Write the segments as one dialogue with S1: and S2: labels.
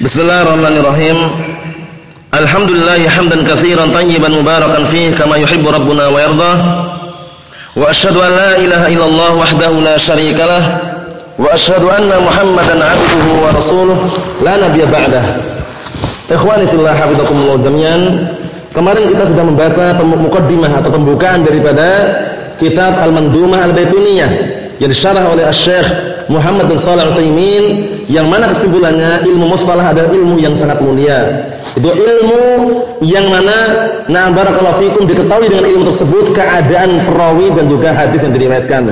S1: Bismillahirrahmanirrahim. Alhamdulillah hamdan katsiran tayyiban mubarakan fihi kama yuhibbu rabbuna wa yardah. Wa asyhadu an la ilaha illallah wahdahu la syarikalah wa asyhadu anna Muhammadan 'abduhu wa rasuluh la nabiyya ba'dah. Ikhwani fillah hafizakumullah jami'an. Kemarin kita sudah membaca mukaddimah atau pembukaan daripada kitab Al-Mandumah Al-Baituniyah yang disyarah oleh Asy-Syaikh Muhammad bin Shalih Al-Utsaimin yang mana kesimpulannya ilmu mustalah adalah ilmu yang sangat mulia. Itu ilmu yang mana na barakallahu fikum diketahui dengan ilmu tersebut keadaan perawi dan juga hadis yang diriwayatkan.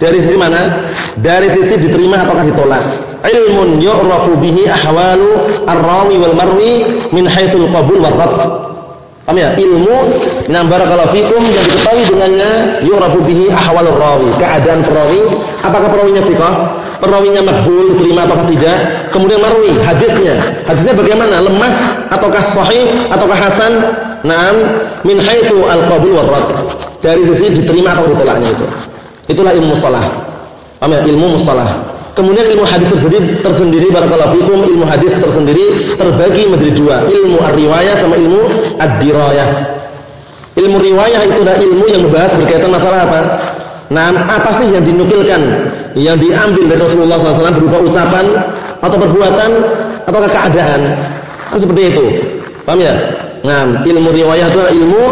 S1: Dari sisi mana? Dari sisi diterima ataukah ditolak. Ilmun yu'rafu bihi ahwalu ar-rawi wal marwi min haitsul qabul war. Paham ya? Ilmu yang barakallahu fikum yang diketahui dengannya yu'rafu bihi ahwalur rawi, keadaan perawi, apakah perawinya sihah? perawinya makbul diterima atau tidak? Kemudian marwi hadisnya. Hadisnya bagaimana? Lemah ataukah sahih ataukah hasan? Naam min haitsu al-qabul war dari sisi diterima atau ditolaknya itu. Itulah ilmu mustalah. Paham ya? Ilmu mustalah kemudian ilmu hadis tersendiri tersendiri barakallahu fikum ilmu hadis tersendiri terbagi menjadi dua ilmu ar-riwayah sama ilmu ad-dirayah ilmu riwayah itu adalah ilmu yang membahas berkaitan masalah apa Nah, apa sih yang dinukilkan, yang diambil dari Rasulullah SAW berupa ucapan atau perbuatan atau keadaan? Kan seperti itu. Paham ya? Nah, ilmu riwayah itu adalah ilmu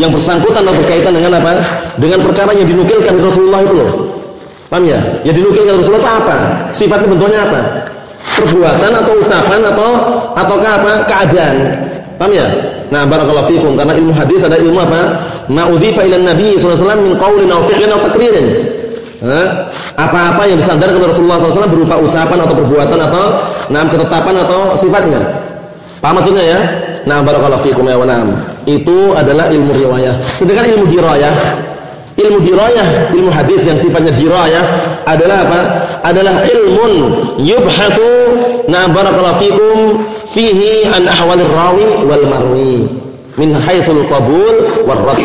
S1: yang bersangkutan atau berkaitan dengan apa? Dengan perkara yang dinukilkan dari Rasulullah itu loh. Paham ya? Yang dinukilkan Rasulullah itu apa? Sifatnya bentuknya apa? Perbuatan atau ucapan atau ataukah apa? Keadaan. Paham ya? Nah, barakallahu fikum karena ilmu hadis ada ilmu apa? Ma'udhifa ila Nabi sallallahu alaihi wasallam min qaulin aw fi'lin aw taqririn. Apa-apa yang disandarkan kepada Rasulullah SAW berupa ucapan atau perbuatan atau nam ketetapan atau sifatnya. Paham maksudnya ya? Nah, barakallahu fikum ya wa Itu adalah ilmu riwayah. Sedangkan ilmu dirayah, ilmu dirayah, ilmu hadis yang sifatnya dirayah adalah apa? Adalah ilmun yubhatsu na fikum fihi an ahwalir rawi wal marwi min haitsul qabul war rad.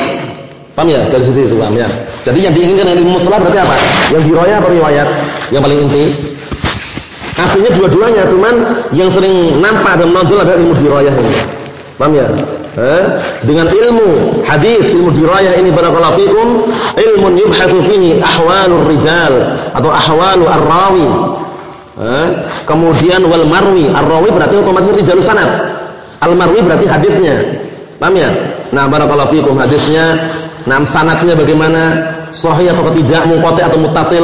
S1: Paham ya? Dari situ itu paham ya. Jadi yang diinginkan ilmu mustalah berarti apa? Yang dirayah atau riwayat? Yang paling inti. Aslinya dua-duanya, cuman yang sering nampak dan menonjol adalah ilmu dirayah ini. Paham ya? Eh? Dengan ilmu hadis, ilmu dirayah ini barakallahu fikum, ilmun yubhatsu fihi ahwalur rijal atau ahwalu ar-rawi. Eh? Kemudian wal marwi, ar-rawi berarti otomatis rijalus sanad. Al-marwi berarti hadisnya. Paham ya? Nah, barakallahu fikum hadisnya, nah sanadnya bagaimana? Sahih atau tidak, munqati atau muttasil.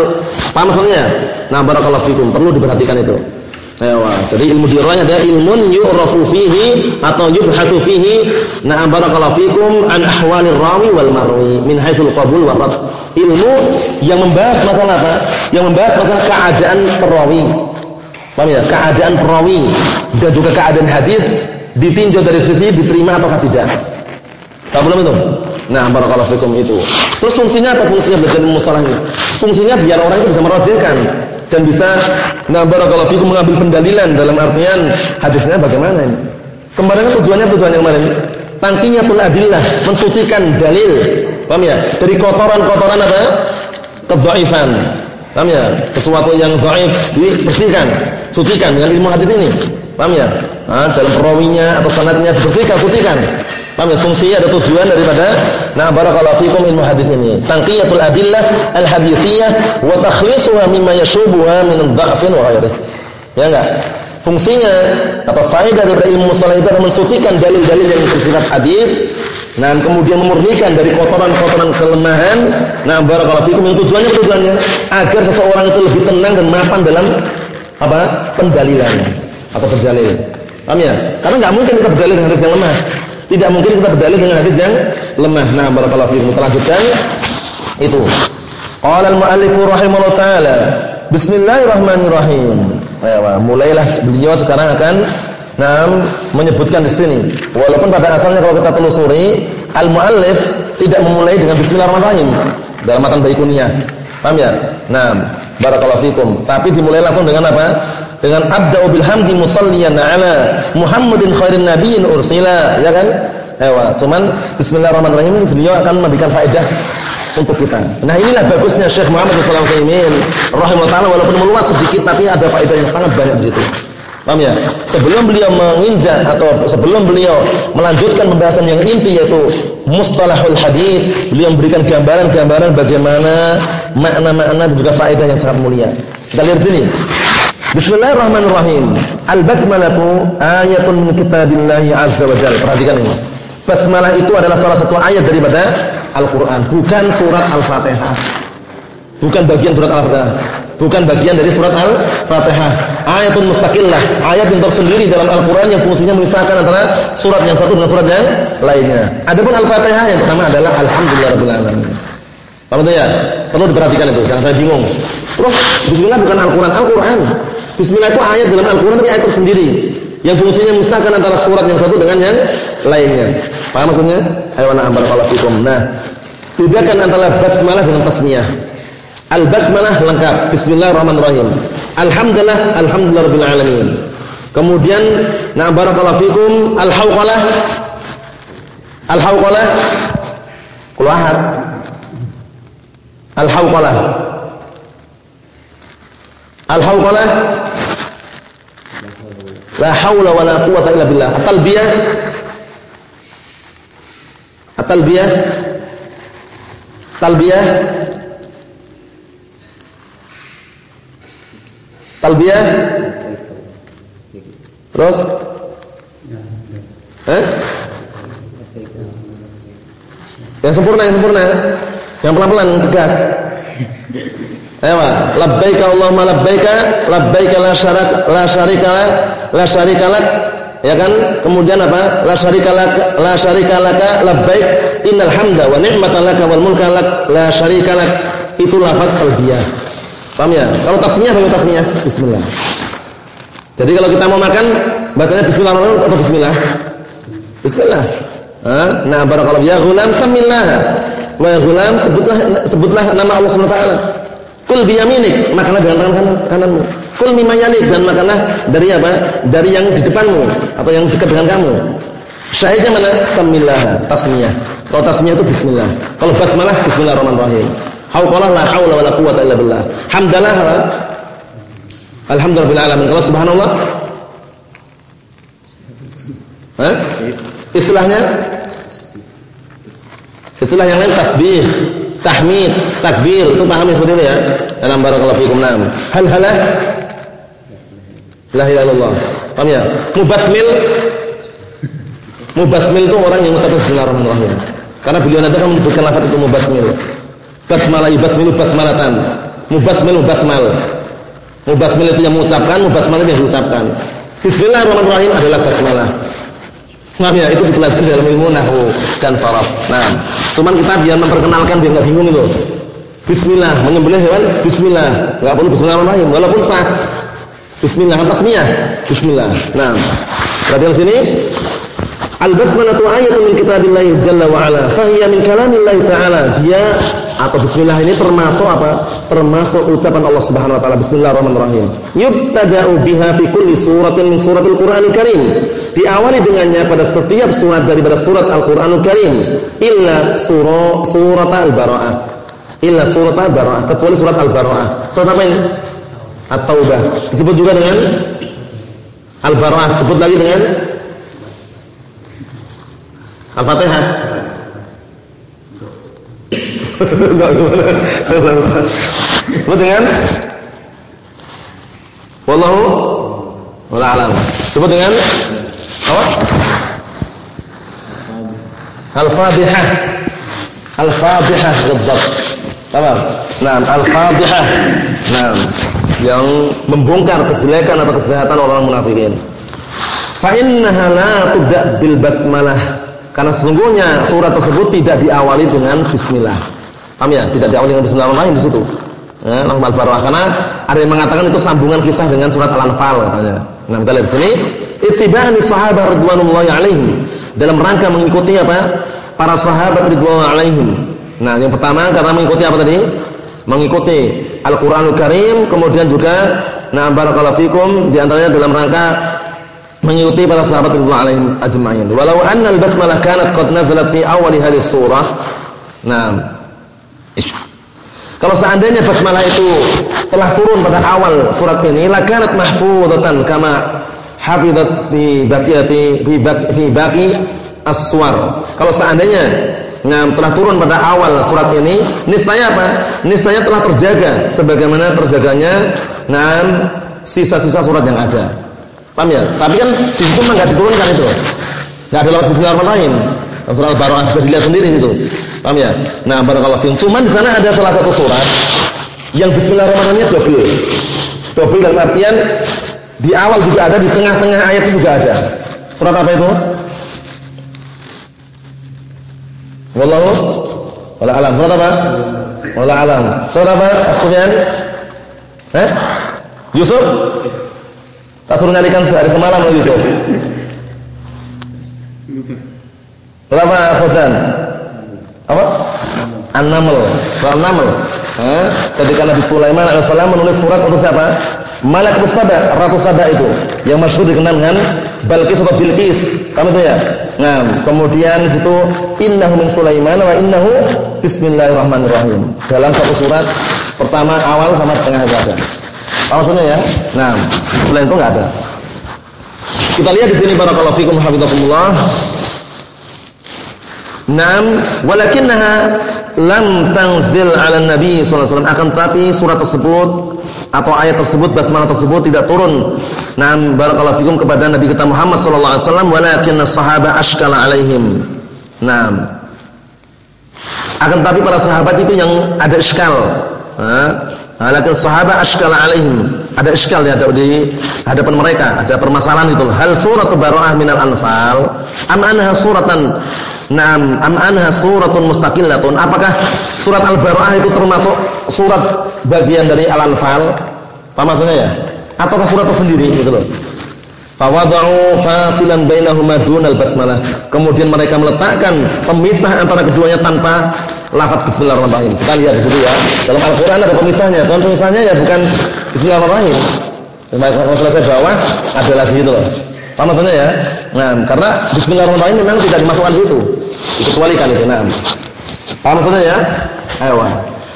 S1: Paham maksudnya? Nah, barakallahu fikum, perlu diperhatikan itu. Ewa. Jadi ilmu dirayah ada ilmun yu'rafu fihi atau yubhatsu fihi. Na'am barakallahu fikum an ahwalir rawi wal marwi min haitsul qabul wa rad. Ilmu yang membahas masalah apa? Yang membahas masalah keadaan perawi. Paham ya? Keadaan perawi dan juga keadaan hadis ditinjau dari sisi diterima atau tidak. Tahu belum itu? Nah, barakallahu fikum itu. Terus fungsinya apa fungsinya belajar ini? Fungsinya biar orang itu bisa merajihkan dan bisa nah barakallahu fikum mengambil pendalilan dalam artian hadisnya bagaimana ini. Kemarin kan tujuannya tujuan yang kemarin tangkinya pun adillah, mensucikan dalil. Paham ya? Dari kotoran-kotoran apa? Kedhaifan. Paham ya? Sesuatu yang dhaif dibersihkan, sucikan dengan ilmu hadis ini. Paham ya? Nah, dalam perawinya atau sanadnya dibersihkan, sucikan. Paham ya? Fungsinya ada tujuan daripada nah barakallahu fikum ilmu hadis ini. Tanqiyatul adillah al-haditsiyah wa takhlisuha mimma yashubuha min ad-dha'fin wa ghairihi. Ya enggak? Fungsinya atau faedah dari ilmu mustalah itu adalah mensucikan dalil-dalil yang bersifat hadis Nah, kemudian memurnikan dari kotoran-kotoran kelemahan. Nah, barakallahu fikum yang tujuannya tujuannya agar seseorang itu lebih tenang dan mapan dalam apa? pendalilan atau berdalil. Paham ya? Karena enggak mungkin kita berdalil dengan hadis yang lemah. Tidak mungkin kita berdalil dengan hadis yang lemah. Nah, barakallahu fiikum. Kita lanjutkan itu. Qala al-muallif rahimahullah taala, Bismillahirrahmanirrahim. Ayo, mulailah beliau sekarang akan nah, menyebutkan di sini. Walaupun pada asalnya kalau kita telusuri, al-muallif tidak memulai dengan bismillahirrahmanirrahim dalam matan Baikuniyah. Paham ya? Nah, barakallahu fikum. Tapi dimulai langsung dengan apa? Dengan abda'u bil hamdi musalliyan ala Muhammadin khairin nabiyyin ursila, ya kan? Ewa, cuman bismillahirrahmanirrahim beliau akan memberikan faedah untuk kita. Nah, inilah bagusnya Syekh Muhammad sallallahu alaihi wasallam taala walaupun meluas sedikit tapi ada faedah yang sangat banyak di situ. Paham ya? Sebelum beliau menginjak atau sebelum beliau melanjutkan pembahasan yang inti yaitu mustalahul hadis, beliau memberikan gambaran-gambaran bagaimana makna-makna dan juga faedah yang sangat mulia. Kita lihat sini. Bismillahirrahmanirrahim. Al-basmalatu ayatun min kitabillahi azza wa jalla. Perhatikan ini. Basmalah itu adalah salah satu ayat daripada Al-Qur'an, bukan surat Al-Fatihah. Bukan bagian surat Al-Fatihah bukan bagian dari surat Al-Fatihah. Ayatun mustaqillah, ayat yang tersendiri dalam Al-Qur'an yang fungsinya memisahkan antara surat yang satu dengan surat yang lainnya. Adapun Al-Fatihah yang pertama adalah alhamdulillahirabbil alamin. Paham ya? Perlu diperhatikan itu, jangan saya bingung. Terus bismillah bukan Al-Qur'an, Al-Qur'an. Bismillah itu ayat dalam Al-Qur'an tapi ayat tersendiri yang fungsinya memisahkan antara surat yang satu dengan yang lainnya. Paham maksudnya? Ayo ana barakallahu fikum. Nah, bedakan antara basmalah dengan tasmiyah. Al-basmalah lengkap. Bismillahirrahmanirrahim. Alhamdulillah, alhamdulillah rabbil alamin. Kemudian na barakallahu fikum al-hauqalah. Al-hauqalah keluar. Al-hauqalah. Al-hauqalah La haula wala quwata illa billah. At-talbiyah At-talbiyah Talbiyah Talbiyah? Terus? Eh? Yang sempurna, yang sempurna. Yang pelan-pelan, tegas. Ayo, labbaika Allahumma labbaika, labbaika la syarak la syarika la syarika lak. Ya kan? Kemudian apa? La syarika lak, la syarika laka, labbaik, innal hamda wa ni'mata laka wal mulka lak, la syarika lak. Itu lafaz talbiyah. Paham ya? Kalau tasmiyah bagaimana tasmiyah? Bismillah. Jadi kalau kita mau makan bacanya bismillah atau bismillah? Bismillah. Nah, barakallahu ya ghulam samillah. Wa ya ghulam sebutlah sebutlah nama Allah Subhanahu wa taala. Kul bi yaminik, makanlah dengan tangan kanan kananmu. Kul mimma yalik dan makanlah dari apa? Dari yang di depanmu atau yang dekat dengan kamu. Syahidnya mana? Samillah, tasmiyah. Kalau tasmiyah itu bismillah. Kalau basmalah bismillahirrahmanirrahim. Hauqalah la haula wala quwata illa billah. Hamdalah? Alhamdulillah alamin. Kalau subhanallah? Hah? Istilahnya? Istilah yang lain tasbih, tahmid, takbir. Itu paham ya seperti ini ya? Dalam barakallahu fikum. Naam. Hal halah? La ilaha illallah. Paham ya? Mubasmil Mubasmil itu orang yang mengucapkan bismillahirrahmanirrahim. Karena beliau nanti akan menyebutkan lafaz itu mubasmil. Basmalah yubasmilu basmalatan. Mubasmil mubasmal. Mubasmil itu yang mengucapkan, mubasmal itu yang diucapkan. Bismillahirrahmanirrahim adalah basmalah. Maaf ya, itu dipelajari dalam ilmu nahwu dan saraf. Nah, cuman kita biar memperkenalkan biar enggak bingung itu. Bismillah, menyembelih hewan bismillah. Enggak perlu bismillahirrahmanirrahim walaupun sah. Bismillah, tasmiyah. Bismillah. Nah, perhatian sini Al-basmalatu ayatun min kitabillahi jalla wa ala. Fahiya min kalamillahi ta'ala. Dia atau bismillah ini termasuk apa? Termasuk ucapan Allah Subhanahu wa taala bismillahirrahmanirrahim. Yubtada'u biha fi kulli suratin min suratil Qur'anil Karim. Diawali dengannya pada setiap surat daripada surat Al-Qur'anul Karim illa surah surat Al-Bara'ah. Illa surat Al-Bara'ah, kecuali surat Al-Bara'ah. Surat apa ini? At-Taubah. Disebut juga dengan Al-Bara'ah, disebut lagi dengan Al-Fatihah. Sebut dengan Wallahu wala. Sebut dengan apa? Al-Fatihah. Al-Fatihah bidzat. Apa? Nah, Al-Fatihah. Nah, yang membongkar kejelekan atau kejahatan orang munafikin. Fa innaha la tubda bil basmalah karena sesungguhnya surat tersebut tidak diawali dengan bismillah. Paham ya? Tidak diawali dengan bismillahirrahmanirrahim di situ. Al barwah karena ada yang mengatakan itu sambungan kisah dengan surat Al-Anfal katanya. Nah, kita lihat di sini, ittiba'ani sahabat radhiyallahu alaihim dalam rangka mengikuti apa? Para sahabat radhiyallahu alaihim. Nah, yang pertama karena mengikuti apa tadi? Mengikuti Al-Qur'anul Karim, kemudian juga nah barakallahu fikum di antaranya dalam rangka mengikuti para sahabat radhiyallahu alaihim ajma'in. Walau anna al-basmalah kanat qad nazalat fi awal hadhihi surah. Nah, kalau seandainya basmalah itu telah turun pada awal surat ini, la kanat mahfuzatan kama hafizat fi baqiyati fi baqi aswar. Kalau seandainya nah, telah turun pada awal surat ini, niscaya apa? Niscaya telah terjaga sebagaimana terjaganya nah sisa-sisa surat yang ada. Paham ya? Tapi kan di situ enggak diturunkan itu. Enggak ada lewat bismillahirrahmanirrahim. Surat Al-Baqarah bisa dilihat sendiri itu. Paham ya? Nah, barakallahu fiikum. Cuman di sana ada salah satu surat yang bismillahirrahmanirrahimnya double. Double dalam artian di awal juga ada, di tengah-tengah ayat juga ada. Surat apa itu? Wallahu wala alam. Surat apa? Wala alam. Surat apa? Sufyan? Eh? Yusuf? Tak suruh nyarikan sehari semalam Yusuf. Berapa Hasan? An-Naml. Surah An-Naml. Ketika Nabi Sulaiman alaihissalam menulis surat untuk siapa? Malak Saba, Ratu Saba itu yang masyhur dikenal dengan Balqis atau Bilqis. Kamu itu ya? Nah, kemudian situ innahu min Sulaiman wa innahu bismillahirrahmanirrahim. Dalam satu surat pertama awal sama tengah ada. Maksudnya ya? Nah, selain itu enggak ada. Kita lihat di sini barakallahu fikum hafizakumullah. Naam, walakinnaha lam tanzil 'ala nabi sallallahu alaihi wasallam akan tapi surat tersebut atau ayat tersebut basmalah tersebut tidak turun Naam barakallahu fikum kepada Nabi kita Muhammad sallallahu alaihi wasallam walakin as-sahaba ashkala alaihim. Naam. Akan tapi para sahabat itu yang ada iskal. Ha? Walakin sahabat ashkala alaihim. Ada iskal ya di hadapan mereka, ada permasalahan itu. Hal surat Bara'ah minal anfal am anha suratan Naam, am anha suratun mustaqillatun. Apakah surat Al-Bara'ah itu termasuk surat bagian dari Al-Anfal? Apa maksudnya ya? Ataukah surat tersendiri gitu loh. Fawada'u fasilan bainahuma dunal basmalah. Kemudian mereka meletakkan pemisah antara keduanya tanpa lafaz bismillahirrahmanirrahim. Kita lihat di situ ya. Dalam Al-Qur'an ada pemisahnya. Tuhan pemisahnya ya bukan bismillahirrahmanirrahim. Kalau selesai bawah ada lagi itu loh. Apa maksudnya ya? Nah, karena bismillahirrahmanirrahim memang tidak dimasukkan di situ. Dikecualikan itu, nah. Paham maksudnya ya? Ayo.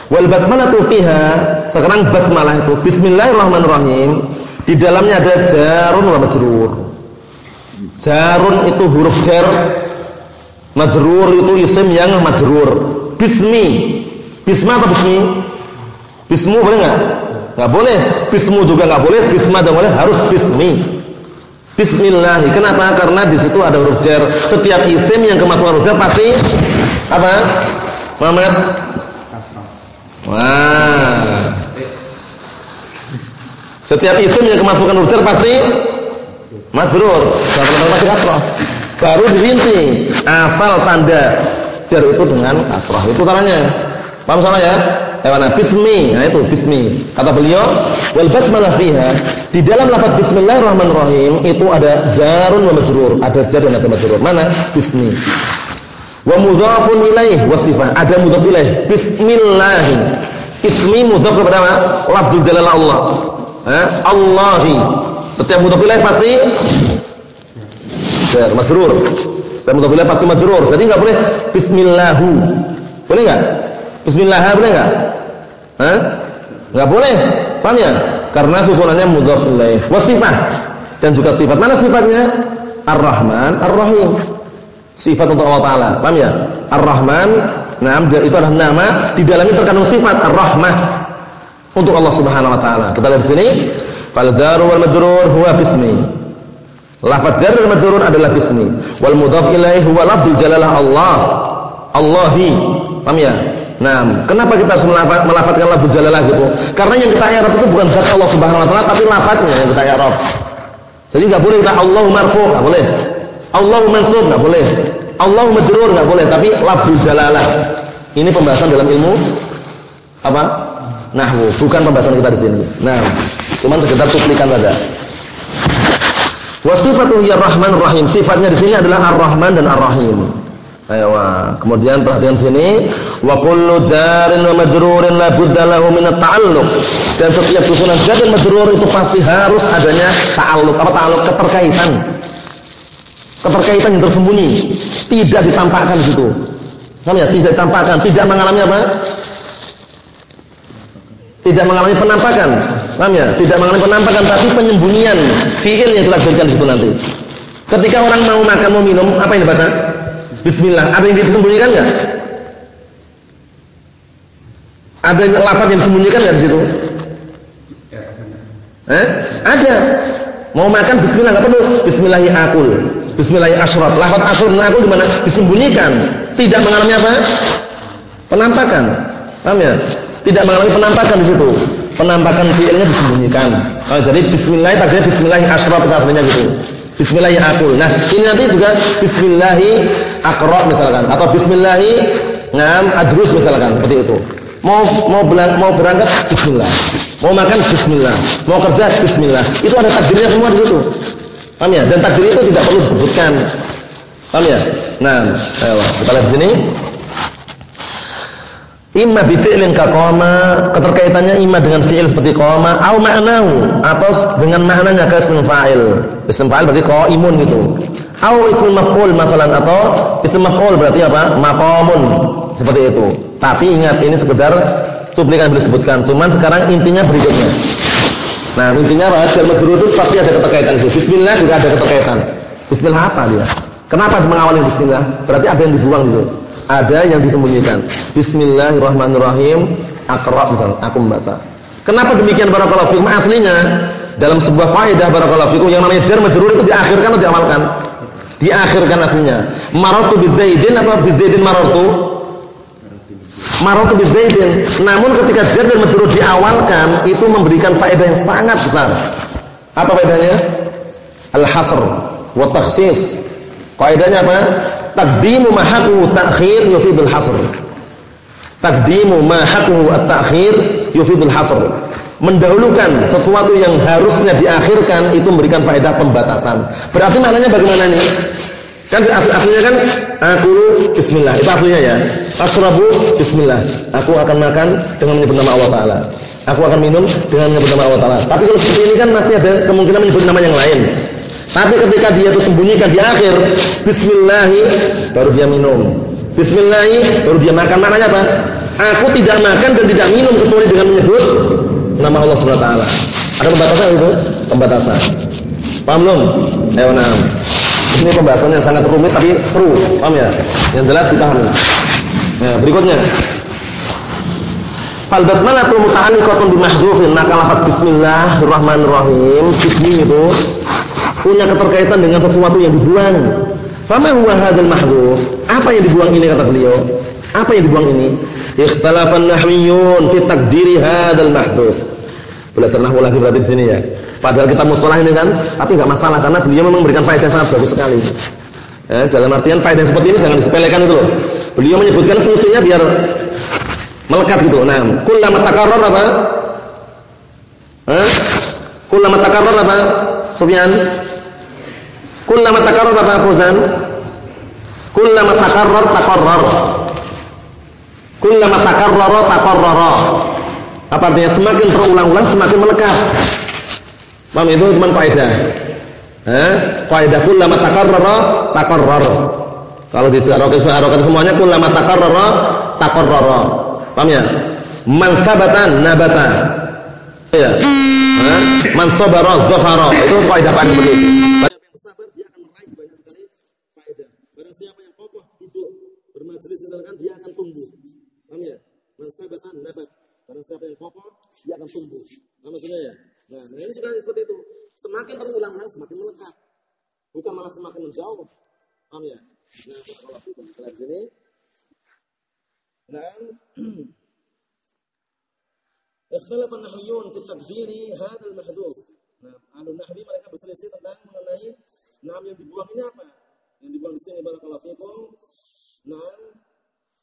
S1: Wal basmalatu fiha, sekarang basmalah itu bismillahirrahmanirrahim, di dalamnya ada jarun wa majrur. Jarun itu huruf jar, majrur itu isim yang majrur. Bismi. Bisma atau bismi? Bismu boleh enggak? Enggak boleh. Bismu juga enggak boleh, bisma juga boleh, harus bismi. Bismillah. Kenapa? Karena di situ ada huruf jar. Setiap isim yang kemasukan huruf jar pasti apa? Muhammad? Wah. Setiap isim yang kemasukan huruf jar pasti majrur. Baru dirinci asal tanda jar itu dengan kasrah. Itu caranya. Paham salah ya? Ewana bismi, nah itu bismi. Kata beliau, wal basmalah fiha. Di dalam lafaz bismillahirrahmanirrahim itu ada jarun wa majrur, ada jar dan ada majrur. Mana? Bismi. Wa mudhafun ilaih wasifah, ada mudhaf ilaih. Bismillah. Ismi mudhaf kepada apa? Lafzul jalalah Allah. Eh? Allahi. Setiap mudhaf ilaih pasti jar majrur. Setiap mudhaf ilaih pasti majrur. Jadi enggak boleh bismillahu. Boleh enggak? Bismillah boleh enggak? Hah? Enggak boleh. Paham ya? Karena susunannya mudhaf ilaih. Wasifah dan juga sifat. Mana sifatnya? Ar-Rahman, Ar-Rahim. Sifat untuk Allah taala. Paham ya? Ar-Rahman, nah itu adalah nama, di dalamnya terkandung sifat Ar-Rahmah untuk Allah Subhanahu wa taala. Kita lihat di sini, fal jaru wal majrur huwa bismi. Lafaz jar dan majrur adalah bismi. Wal mudhaf ilaih huwa lafzul jalalah Allah. Allahi. Paham ya? Nah, kenapa kita harus melafatkan lafaz jalalah gitu? Karena yang kita i'rab itu bukan zat Allah Subhanahu wa taala tapi lafaznya yang kita i'rab. Jadi enggak boleh kita Allahu marfu, enggak boleh. Allahu mansub, enggak boleh. Allahu majrur, enggak boleh, tapi lafzul jalalah. Ini pembahasan dalam ilmu apa? Nahwu, bukan pembahasan kita di sini. Nah, cuman sekedar cuplikan saja. Wasifatu ya Rahman Rahim. Sifatnya di sini adalah Ar-Rahman dan Ar-Rahim. Ayo, kemudian perhatikan sini, wa kullu jarin wa majrurin la budda lahu min at-ta'alluq. Dan setiap susunan jar dan majrur itu pasti harus adanya ta'alluq. Apa ta'alluq? Keterkaitan. Keterkaitan yang tersembunyi, tidak ditampakkan di situ. Kamu ya, tidak ditampakkan, tidak mengalami apa? Tidak mengalami penampakan. Paham ya? Tidak mengalami penampakan tapi penyembunyian fiil yang dilakukan di situ nanti. Ketika orang mau makan mau minum, apa yang dibaca? Bismillah. Ada yang disembunyikan enggak? Ada lafaz yang disembunyikan enggak di situ? Eh? Ada. Mau makan bismillah enggak perlu. Bismillahi akul. Bismillahi asyraf. Lafaz asyraf dan akul di mana? Disembunyikan. Tidak mengalami apa? Penampakan. Paham ya? Tidak mengalami penampakan di situ. Penampakan fiilnya disembunyikan. Oh, jadi bismillah takdirnya bismillahi asyraf aslinya gitu. Bismillahi akul. Nah, ini nanti juga bismillahi akra misalkan atau bismillahi ngam adrus misalkan seperti itu. Mau mau berangkat, mau berangkat bismillah. Mau makan bismillah. Mau kerja bismillah. Itu ada takdirnya semua di situ. Paham ya? Dan takdir itu tidak perlu disebutkan. Paham ya? Nah, ayo kita lihat di sini. Imma bi fi'lin ka qama, keterkaitannya imma dengan fi'il seperti qama au ma'nahu atau dengan maknanya ke ism fa'il. Ism fa'il berarti qaimun gitu. Au ism maf'ul masalan atau ism maf'ul berarti apa? Maqamun. Seperti itu. Tapi ingat ini sekedar cuplikan boleh sebutkan. Cuman sekarang intinya berikutnya. Nah, intinya apa? Majrur itu pasti ada keterkaitan sih. Bismillah juga ada keterkaitan. Bismillah apa dia? Kenapa mengawali bismillah? Berarti ada yang dibuang gitu ada yang disembunyikan. Bismillahirrahmanirrahim. Akra misalnya, aku membaca. Kenapa demikian barakallahu fikum? Aslinya dalam sebuah faedah barakallahu fikum yang namanya jar majrur itu diakhirkan atau diawalkan? Diakhirkan aslinya. Marartu bizaidin atau bizaidin marartu? Marartu bizaidin. Namun ketika jar dan majrur diawalkan itu memberikan faedah yang sangat besar. Apa faedahnya? Al-hasr wa takhsis. Kaidahnya apa? Takdimu ma haqqu ta'khir yufidul hasr. Takdimu ma haqqu at-ta'khir yufidul hasr. Mendahulukan sesuatu yang harusnya diakhirkan itu memberikan faedah pembatasan. Berarti maknanya bagaimana nih? Kan asli aslinya kan aku bismillah. Itu aslinya ya. Asrabu bismillah. Aku akan makan dengan menyebut nama Allah taala. Aku akan minum dengan menyebut nama Allah taala. Tapi kalau seperti ini kan masih ada kemungkinan menyebut nama yang lain. Tapi ketika dia itu sembunyikan di akhir Bismillahi baru dia minum. Bismillahi baru dia makan. Maknanya apa? Aku tidak makan dan tidak minum kecuali dengan menyebut nama Allah Subhanahu wa taala. Ada pembatasan itu? Pembatasan. Paham belum? Ayo nah. Ini pembahasannya sangat rumit tapi seru. Paham ya? Yang jelas dipahami. Nah, berikutnya. Fal basmalatu muta'alliqatun bi mahdzufin. Maka lafaz bismillahirrahmanirrahim, bismi itu punya keterkaitan dengan sesuatu yang dibuang. Fama huwa hadzal mahdzuf? Apa yang dibuang ini kata beliau? Apa yang dibuang ini? Ikhtalafan nahwiyun fi takdiri hadzal mahdzuf. Belajar nahwu lagi berarti di sini ya. Padahal kita mustalah ini kan, tapi enggak masalah karena beliau memang memberikan faedah yang sangat bagus sekali. Eh, dalam artian faedah seperti ini jangan disepelekan itu loh. Beliau menyebutkan fungsinya biar melekat gitu. Nah, kullama takarrar apa? Eh? Kullama takarrar apa? Sufyan? Kullama takarrar apa Fauzan? Kullama takarrar takarrar. Kullama takarrar takarrar. Apa artinya semakin terulang-ulang semakin melekat. Paham itu cuma kaidah. Eh? Kaidah kullama takarrar takarrar. Kalau di arokan semuanya kullama takarrar takarrar. Paham ya? Man sabatan nabata. Ya. Man sabara dhafara. Itu kaidah paling. misalkan dia akan tumbuh. Paham ya? Man sabatan nabat. Karena siapa yang kokoh, dia akan tumbuh. Paham maksudnya ya? Nah, nah ini sudah seperti itu. Semakin terulang-ulang semakin melekat. Bukan malah semakin menjauh. Paham ya? Nah, kalau kita lihat sini. Nah, Ikhtalafa an-nahyun fi taqdiri hadzal mahdhuf. Nah, ahli nahwi mereka berselisih tentang mengenai nam yang dibuang ini apa? Yang dibuang di sini barakallahu fikum. Nah,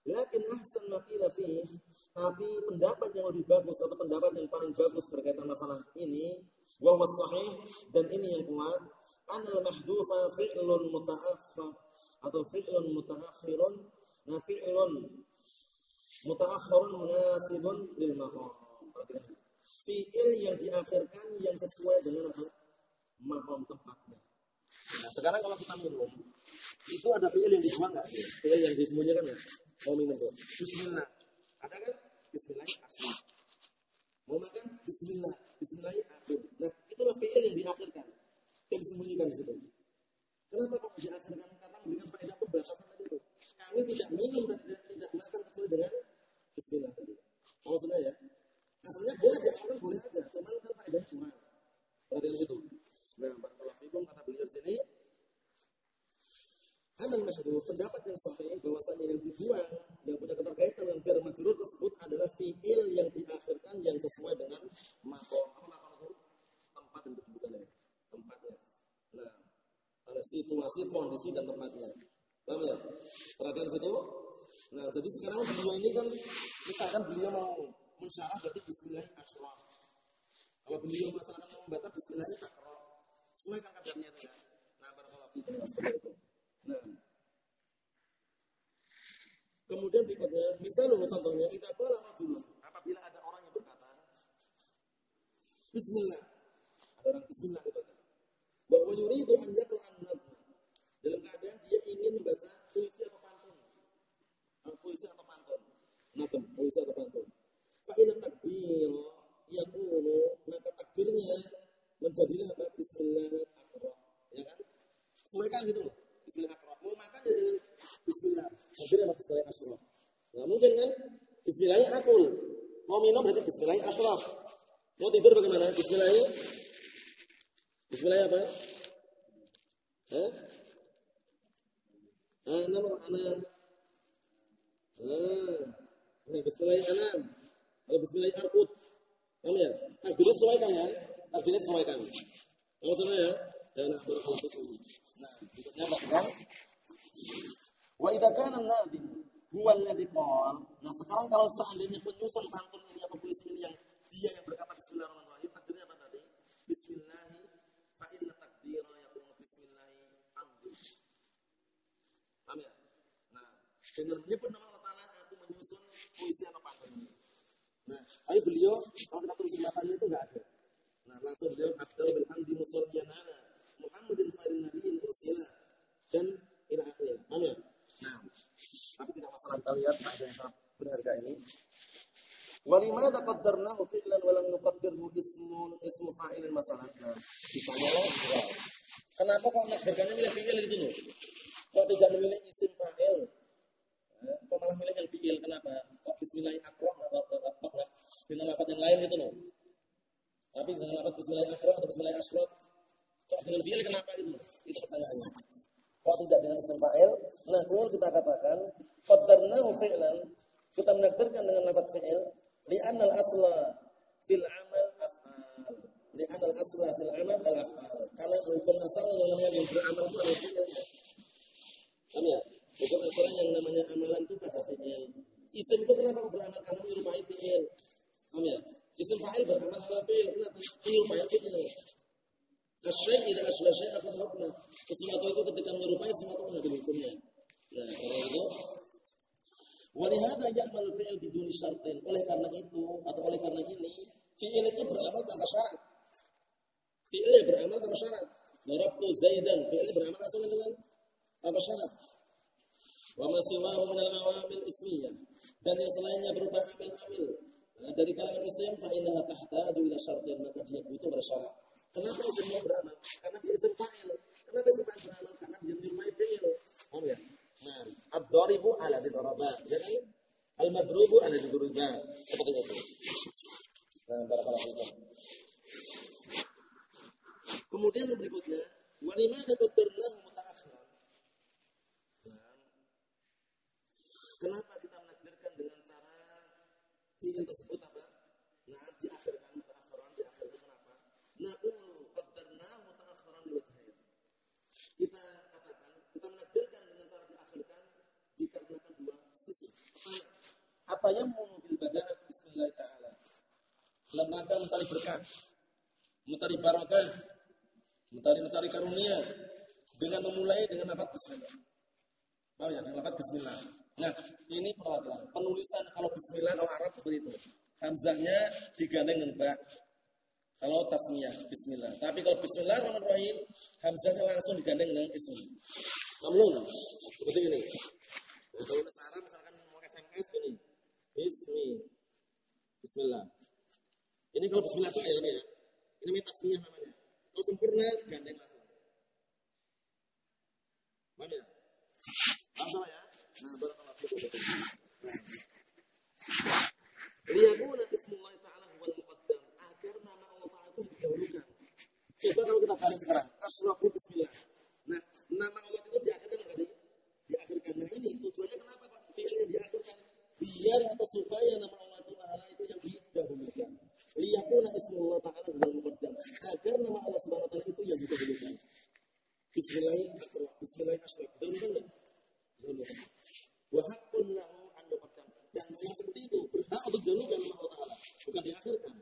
S1: Lakin ahsan maqila fi, tapi pendapat yang lebih bagus atau pendapat yang paling bagus berkaitan masalah ini wa sahih dan ini yang kuat, anal mahdhufa fi'lun muta'akhkhar atau fi'lun muta'akhirun, nah fi'lun muta'akhirun munasibun lil maqam. Fi'il yang diakhirkan yang sesuai dengan apa? Maqam tempatnya. Nah, sekarang kalau kita minum, itu ada fi'il yang dibuang enggak? Fi'il yang disembunyikan enggak? Mau minum tuh. Bismillah. Ada kan? Bismillah asma. Mau makan? Bismillah. Bismillah akhir. Nah, itulah fi'il yang diakhirkan. Yang disembunyikan di situ. Kenapa kok diakhirkan? Karena memberikan faedah pembahasan tadi itu. Kami tidak minum dan tidak, makan kecuali dengan Bismillah tadi. Maksudnya ya, asalnya boleh diakhirkan boleh aja, cuman kan faedahnya kurang. Perhatian situ. Nah, barakallahu fikum kata beliau sini, Amal masyhur pendapat yang sahih bahwasanya yang dibuang yang punya keterkaitan dengan jar majrur tersebut adalah fiil yang diakhirkan yang sesuai dengan makom. Apa makom itu? Tempat dan kedudukannya. Tempatnya. Nah, ada situasi, kondisi dan tempatnya. Paham ya? Perhatian situ. Nah, jadi sekarang beliau ini kan misalkan beliau mau mensyarah berarti bismillahirrahmanirrahim. Kalau beliau mau membaca bismillahirrahmanirrahim, sesuaikan kadarnya ya. Nah, barakallahu fiikum seperti itu. Nah. Kemudian berikutnya, misalnya contohnya, kita qala rajulun, apabila ada orang yang berkata, Bismillah. Orang Bismillah dibaca. Bahwa yuridu an yaqra'an nadma. Dalam keadaan dia ingin membaca puisi atau pantun. Ah, puisi atau pantun. Nadam, puisi atau pantun. Fa'ina takbir yakunu, maka takbirnya menjadilah? Bismillahirrahmanirrahim. Ya kan? Sesuaikan gitu loh. Bismillahirrahmanirrahim. Mau makan ya dengan Bismillah. Hadir sama Bismillah asyraf. Nggak mungkin kan? Bismillahnya akul. Mau minum berarti Bismillah asyraf. Mau tidur bagaimana? Bismillah. Bismillah apa? Eh? Anam anam. Ah. Bismillah anam. Kalau Bismillah arkut. Paham ya? Takdirnya sesuaikan ya. Takdirnya sesuaikan. Maksudnya ya? Ya, nah, barakallahu Nah, berikutnya perhatikan. Wa idza kana an-nadim huwa alladhi qala. Nah, sekarang kalau seandainya penyusun pantun ini atau puisi ini yang dia yang berkata bismillahirrahmanirrahim, takdirnya apa tadi? Bismillah fa inna takdira yakunu bismillah amdu. Paham ya? Nah, dengan menyebut nama Allah Ta'ala aku menyusun puisi atau pantun ini. Nah, tapi beliau kalau kita tulis matanya itu enggak ada. Nah, langsung beliau abdul bilhamdi musalliyan ala Muhammadin khairin nabiyyin ursila dan ila akhirnya. Amin. Nah, tapi tidak masalah kita lihat ada yang sangat berharga ini. Walimada qaddarnahu fi'lan wa lam nuqaddirhu ismun ismu fa'ilin masalan. Nah, ditanya lagi. Kenapa kok nakdirkannya milih fi'il gitu loh? Kok tidak memilih isim fa'il? Eh, kok malah milih yang fi'il? Kenapa? Kok bismillah akroh enggak dengan lafaz yang lain gitu loh. Tapi dengan lafaz bismillah akroh atau bismillah asyraf Kok dengan fi'il kenapa itu? Itu pertanyaannya. Kok tidak dengan isim fa'il? Nah, kemudian kita katakan qaddarnahu fi'lan, kita menakdirkan dengan lafaz fi'il li'anna al-asla fil amal af'al. Li'anna al-asla fil amal al-af'al. Karena hukum asalnya yang namanya yang beramal itu adalah fi'ilnya. Paham ya? Hukum asalnya yang namanya amalan itu pada fi'il. Isim itu kenapa beramal? Karena menyerupai fi'il. Paham ya? Isim fa'il beramal pada fi'il. Kenapa? Menyerupai fi'il. Asyai ila asla syai akan hukmah. Sesuatu itu ketika menyerupai sesuatu mengambil hukumnya. Nah, karena itu Walihada ya'mal fi'il biduni syartin. Oleh karena itu atau oleh karena ini fi'il itu beramal tanpa syarat. Fi'il beramal tanpa syarat. Darabtu Zaidan, fi'il beramal langsung dengan tanpa syarat. Wa ma siwahu min al-awamil ismiyah. Dan yang selainnya berupa amil-amil nah, dari kalangan isim fa innaha tahtaju ila syartin, maka dia butuh bersyarat. Kenapa isim beramal? Karena dia isim fa'il. Kenapa isim fa'il beramal? Karena dia menyerupai fi'il. Oh ya. Nah, ad-daribu ala didaraba. Ya kan? Al-madrubu ala diduriba. Seperti itu. Nah, barakallahu fikum. Kemudian berikutnya, wa limana qaddarnahu mutaakhiran? Nah, kenapa kita menakdirkan dengan cara fi'il tersebut apa? Nah, diakhirkan mutaakhiran, diakhirkan kenapa? Naqulu qaddarnahu mutaakhiran liwajhain. Kita katakan, kita menakdirkan dengan cara diakhirkan dikarenakan dua sisi. Apa yang bil badah bismillah taala. Dalam rangka mencari berkah, mencari barakah, mencari mencari karunia dengan memulai dengan lafaz bismillah. Oh ya, dengan lafaz bismillah. Nah, ini perhatian. Penulisan kalau bismillah kalau Arab seperti itu. Hamzahnya digandeng dengan ba. Kalau tasmiyah bismillah. Tapi kalau bismillahirrahmanirrahim, hamzahnya langsung digandeng dengan ism. Namlun. Seperti ini. Kalau bahasa Arab misalkan mau SMS ini. Bismi. Bismillah. Ini kalau bismillah itu ya, ya. Ini metasmiyah namanya. Kalau sempurna, gandeng langsung. Mana? Langsung ya? Nah, barakallahu. Liyakuna ismullah ta'ala muqaddam. Agar nama Allah Ta'ala itu didahulukan. Coba kalau kita balik sekarang. Asrafu bismillah. Nah, nama Allah itu diakhirkan tadi. Diakhirkan. Nah ini tujuannya kenapa Pak? Fi'ilnya diakhirkan. Biar atau supaya nama Allah itu yang didahulukan. Liyakuna ismullah ta'ala huwal muqaddam. Agar nama Allah Subhanahu taala itu yang didahulukan. Bismillahirrahmanirrahim. Bismillahirrahmanirrahim. Dahulukan enggak? Dahulukan. Wa haqqun lahu an yuqaddam. Dan yang seperti itu berhak untuk didahulukan nama Allah taala, bukan diakhirkan.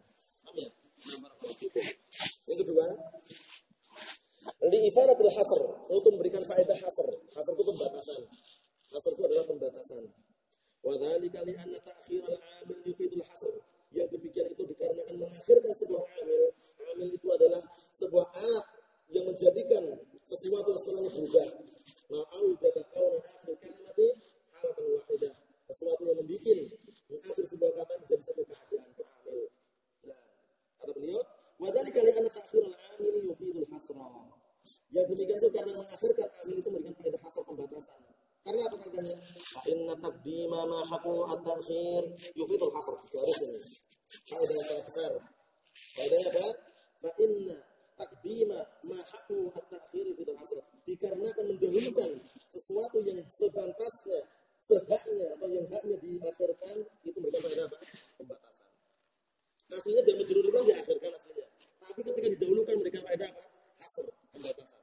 S1: Paham ya? Nama Yang kedua, li ifadatul hasr, untuk memberikan faedah hasr. Hasr itu pembatasan. Hasr itu adalah pembatasan. Wa dzalika li anna ta'khir al-'amil yufidul hasr yang demikian itu dikarenakan mengakhirkan sebuah amil. Amil itu adalah sebuah alat yang menjadikan sesuatu yang setelahnya berubah. Ma'au jabat kauna akhir kalimati halatan wahidah. Sesuatu yang membuat mengakhir sebuah kata menjadi satu keadaan itu amil. Nah, kata beliau, wadali kali anak akhir al-amil yufidul hasra. Yang demikian itu karena mengakhirkan amil itu memberikan faedah hasr pembatasan. Karena apa faedahnya? Fa inna taqdima ma haqu at-ta'khir yufidul hasr. Garis ini. Faedah yang sangat besar. Faedahnya apa? Fa inna taqdima ma haqu at-ta'khir yufidul hasr. Mendahulukan sesuatu yang sebantasnya, sehaknya atau yang haknya diakhirkan itu memberikan faedah apa? Pembatasan. Aslinya dia menjurulkan diakhirkan aslinya. Tapi ketika didahulukan memberikan faedah apa? Hasr, pembatasan.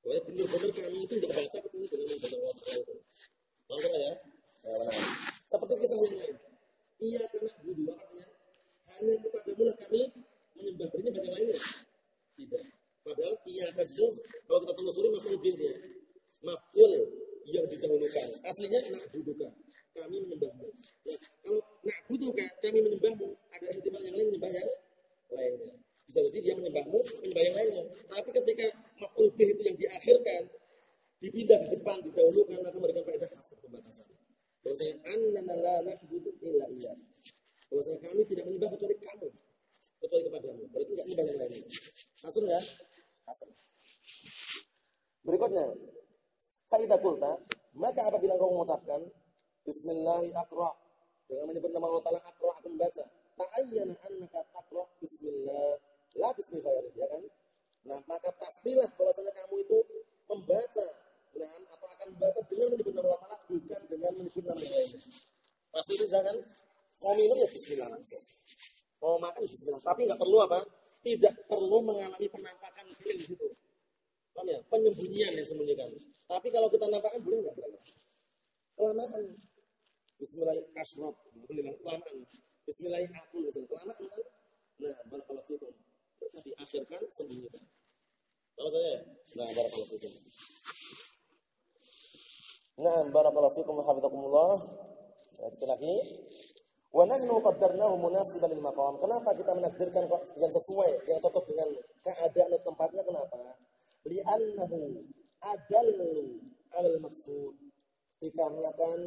S1: Pokoknya benar-benar kami itu tidak baca ketemu dengan membaca Allah itu. Tahu ya? Seperti kita yang lain. Iya karena budu artinya hanya kepada mula kami menyembah berinya banyak lainnya. Tidak. Padahal iya kasih kalau kita telusuri maful dia. Maful yang didahulukan. Aslinya nak buduka. Kami menyembahmu. Nah, kalau nak buduka kami menyembahmu, ada intimal yang lain menyembah yang lainnya. Bisa jadi dia menyembahmu, menyembah yang lainnya. Tapi ketika maf'ul bih itu yang diakhirkan, dipindah di depan, didahulukan, maka memberikan faedah hasil pembatasan. Bahwasanya annana la na'budu illa iya. Bahwasanya kami tidak menyembah kecuali kamu, kecuali kepadamu. Berarti tidak menyembah yang lainnya. Hasil enggak? Berikutnya, faidah kulta, maka apabila kau mengucapkan Bismillahirrahmanirrahim dengan menyebut nama Allah Taala akra aku membaca. Ta'ayyana annaka taqra bismillah la bismi ya kan? Nah, maka pastilah bahwasanya kamu itu membaca nah, atau akan membaca dengan menyebut nama Allah bukan dengan menyebut nama yang lainnya. Pasti itu jangan mau minum ya bismillah langsung. Mau makan bismillah, tapi nggak perlu apa? Tidak perlu mengalami penampakan di situ. Paham ya? Penyembunyian yang sembunyikan. Tapi kalau kita nampakkan boleh nggak? Kelamaan. Bismillahirrahmanirrahim. Kelamaan. Bismillahirrahmanirrahim. Kelamaan kan? Nah, barakallahu fikum diakhirkan sembunyikan. Tahu saya? Nah, barakallahu fikum. Nah, barakallahu fikum hafizakumullah. Sekali lagi. Wa nahnu qaddarnahu munasiban lil maqam. Kenapa kita menakdirkan yang sesuai, yang cocok dengan keadaan dan tempatnya kenapa? Li'annahu adallu 'alal maksud. Dikarenakan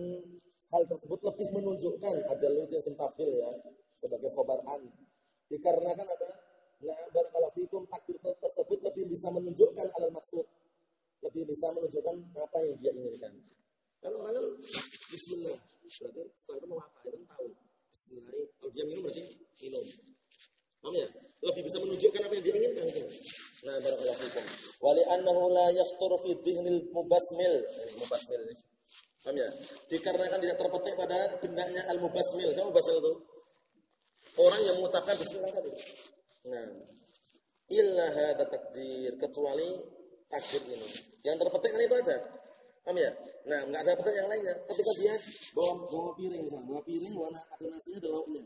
S1: hal tersebut lebih menunjukkan adallu yang sentafil ya sebagai khobar an. Dikarenakan apa? Nah, barakallahu fikum takdir tersebut lebih bisa menunjukkan alal maksud. Lebih bisa menunjukkan apa yang dia inginkan. Kan orang kan bismillah. Berarti setelah itu mau apa? Tahu. Bismillah. Kalau dia minum berarti minum. Paham ya? Lebih bisa menunjukkan apa yang dia inginkan kan. Nah, barakallahu fikum. Wali annahu la yastur fi dhihnil mubasmil. Mubasmil ini. Paham ya? Dikarenakan tidak terpetik pada bendanya al-mubasmil. Siapa mubasmil itu? Orang yang mengucapkan bismillah tadi. Nah, illa hada takdir kecuali takdir ini. Yang terpetik kan itu aja. Paham ya? Nah, enggak ada petik yang lainnya. Ketika dia bawa bawa piring misalnya, bawa piring warna ada nasinya ada lauknya.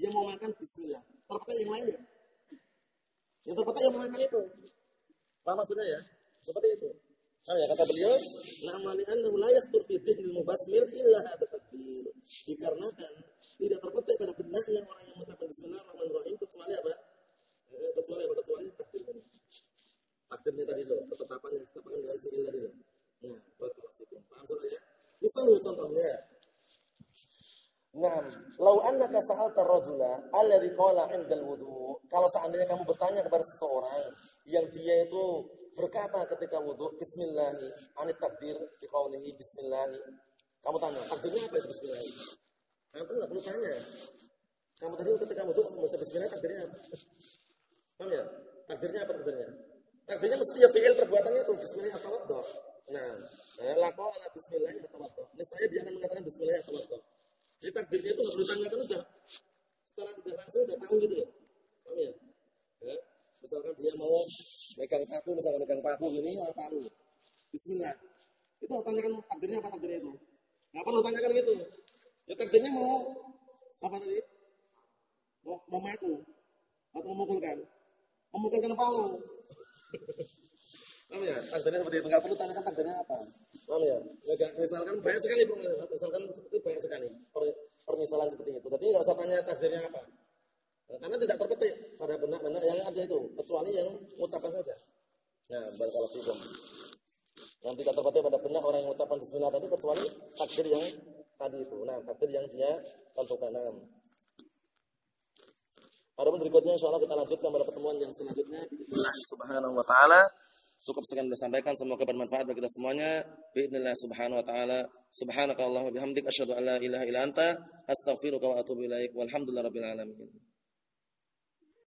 S1: Dia mau makan bismillah. Terpetik yang lainnya. Yang terpetik yang mau makan itu. Paham maksudnya ya? Seperti itu. Nah, ya kata beliau, "Na'mali annahu la yastur fi dhihnil mubasmil illa takdir." Dikarenakan tidak terpetik pada benaknya orang yang mengucapkan bismillahirrahmanirrahim kecuali apa? Eh, kecuali apa? Kecuali takdirnya. Takdirnya tadi loh, ketetapan yang ditetapkan dengan fi'il tadi loh. Nah? Misalnya contohnya. Nah, lau annaka sa'alta rajula alladhi qala 'indal wudu, kalau seandainya kamu bertanya kepada seseorang yang dia itu berkata ketika wudhu bismillah anit takdir qaulihi bismillah kamu tanya takdirnya apa itu bismillah kamu enggak perlu tanya. Kamu tadi ketika wudhu membaca bismillah takdirnya apa? Paham ya? Takdirnya apa takdirnya? Takdirnya mesti ya fi'il perbuatannya itu bismillah atau nah nah laqo ala bismillah atau ini saya dia akan mengatakan bismillah atau jadi takdirnya itu enggak perlu tanya kan sudah secara tidak langsung sudah tahu gitu ya paham ya ya Misalkan dia mau megang paku, misalkan megang paku apa paku. Bismillah. Itu tanyakan takdirnya apa takdirnya itu. Nggak perlu tanyakan gitu. Ya takdirnya mau apa tadi? Mau memaku atau memukulkan. Memukulkan palu. Paham ya? Takdirnya seperti itu. Nggak perlu tanyakan takdirnya apa. Paham ya? Misalkan banyak sekali misalkan seperti banyak sekali permisalan seperti itu. Jadi nggak usah tanya takdirnya apa. Karena tidak terpetik pada benak-benak yang ada itu, kecuali yang mengucapkan saja. Nah, barakallahu fikum. Yang tidak terpetik pada benak orang yang mengucapkan bismillah tadi kecuali takdir yang tadi itu. Nah, takdir yang dia tentukan. Nah. Adapun berikutnya insyaallah kita lanjutkan pada pertemuan yang selanjutnya. Bismillah subhanahu wa taala. Cukup sekian disampaikan semoga bermanfaat bagi kita semuanya. Bismillah subhanahu wa taala. Subhanakallahumma bihamdika asyhadu an la ilaha illa anta astaghfiruka wa atubu ilaik. Walhamdulillahirabbil alamin.